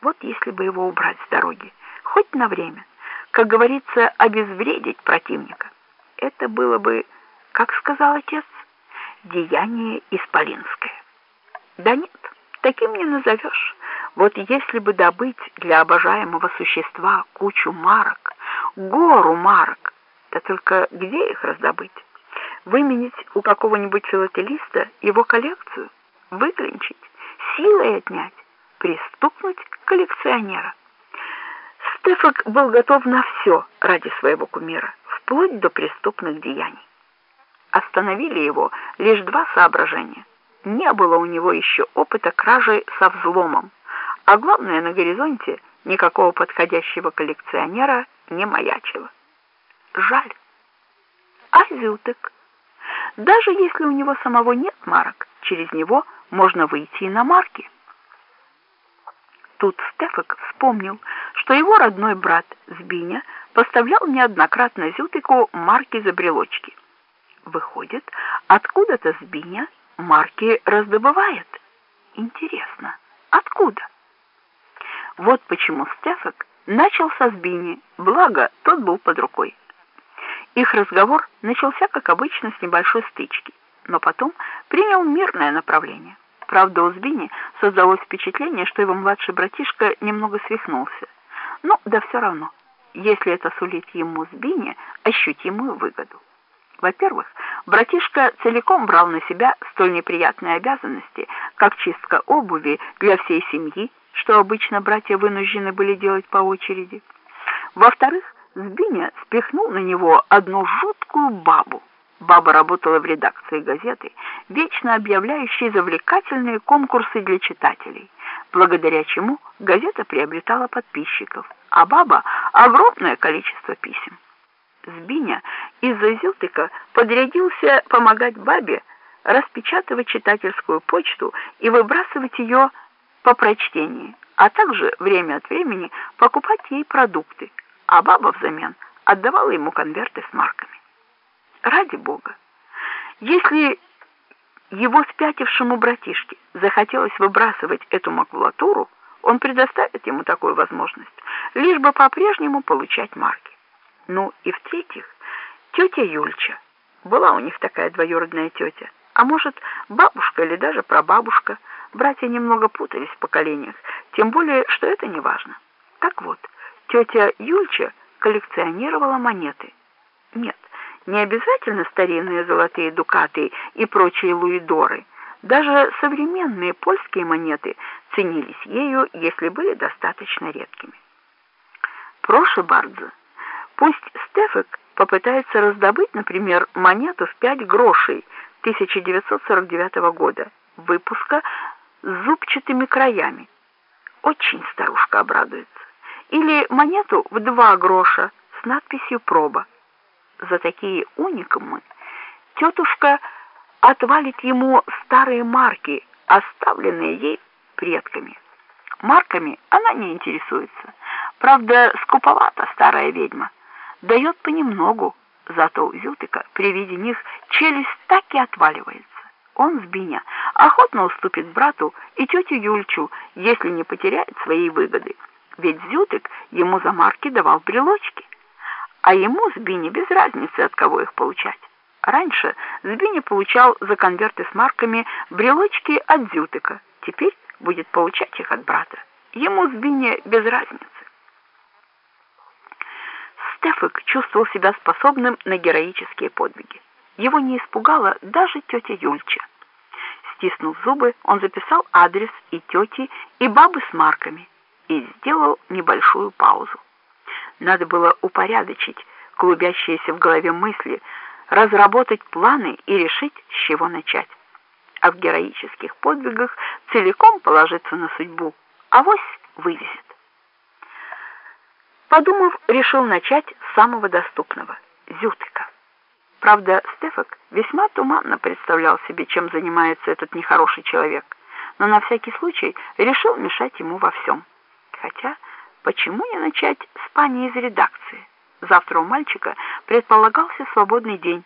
Вот если бы его убрать с дороги, хоть на время, как говорится, обезвредить противника. Это было бы, как сказал отец, деяние исполинское. Да нет, таким не назовешь. Вот если бы добыть для обожаемого существа кучу марок, гору марок, да только где их раздобыть? Выменить у какого-нибудь филателиста его коллекцию, выклинчить, силой отнять, пристукнуть коллекционера. Стефак был готов на все ради своего кумира, вплоть до преступных деяний. Остановили его лишь два соображения. Не было у него еще опыта кражи со взломом, а главное, на горизонте никакого подходящего коллекционера не маячило. Жаль. А Зютек? Даже если у него самого нет марок, через него можно выйти и на марки. Тут Стефак вспомнил, что его родной брат Збиня поставлял неоднократно Зютыку марки за брелочки. Выходит, откуда-то Збиня марки раздобывает. Интересно, откуда? Вот почему Стефак начал со Збини, благо тот был под рукой. Их разговор начался, как обычно, с небольшой стычки, но потом принял мирное направление. Правда, у Збини создалось впечатление, что его младший братишка немного свихнулся. Ну, да все равно, если это сулит ему Збине ощутимую выгоду. Во-первых, братишка целиком брал на себя столь неприятные обязанности, как чистка обуви для всей семьи, что обычно братья вынуждены были делать по очереди. Во-вторых, Збиня спихнул на него одну жуткую бабу, Баба работала в редакции газеты, вечно объявляющей завлекательные конкурсы для читателей, благодаря чему газета приобретала подписчиков, а баба — огромное количество писем. Збиня из-за Зилтыка подрядился помогать бабе распечатывать читательскую почту и выбрасывать ее по прочтении, а также время от времени покупать ей продукты, а баба взамен отдавала ему конверты с марками. Ради Бога, если его спятившему братишке захотелось выбрасывать эту макулатуру, он предоставит ему такую возможность, лишь бы по-прежнему получать марки. Ну и в-третьих, тетя Юльча. Была у них такая двоюродная тетя, а может, бабушка или даже прабабушка. Братья немного путались в поколениях, тем более, что это не важно. Так вот, тетя Юльча коллекционировала монеты. Нет, не обязательно старинные золотые дукаты и прочие луидоры. Даже современные польские монеты ценились ею, если были достаточно редкими. Прошу Бардза, пусть Стефек попытается раздобыть, например, монету в 5 грошей 1949 года, выпуска с зубчатыми краями. Очень старушка обрадуется. Или монету в 2 гроша с надписью «Проба» за такие уникумы, тетушка отвалит ему старые марки, оставленные ей предками. Марками она не интересуется. Правда, скуповата старая ведьма. Дает понемногу, зато у Зютыка при виде них челюсть так и отваливается. Он, Збиня, охотно уступит брату и тете Юльчу, если не потеряет своей выгоды. Ведь Зютык ему за марки давал брелочки а ему, Збине, без разницы, от кого их получать. Раньше Збине получал за конверты с марками брелочки от Зютыка, теперь будет получать их от брата. Ему, Збине, без разницы. Стефик чувствовал себя способным на героические подвиги. Его не испугала даже тетя Юльча. Стиснув зубы, он записал адрес и тети, и бабы с марками и сделал небольшую паузу. Надо было упорядочить клубящиеся в голове мысли, разработать планы и решить, с чего начать. А в героических подвигах целиком положиться на судьбу, авось вывезет. Подумав, решил начать с самого доступного – Зютыка. Правда, Стефак весьма туманно представлял себе, чем занимается этот нехороший человек, но на всякий случай решил мешать ему во всем. Хотя... Почему не начать с пани из редакции? Завтра у мальчика предполагался свободный день.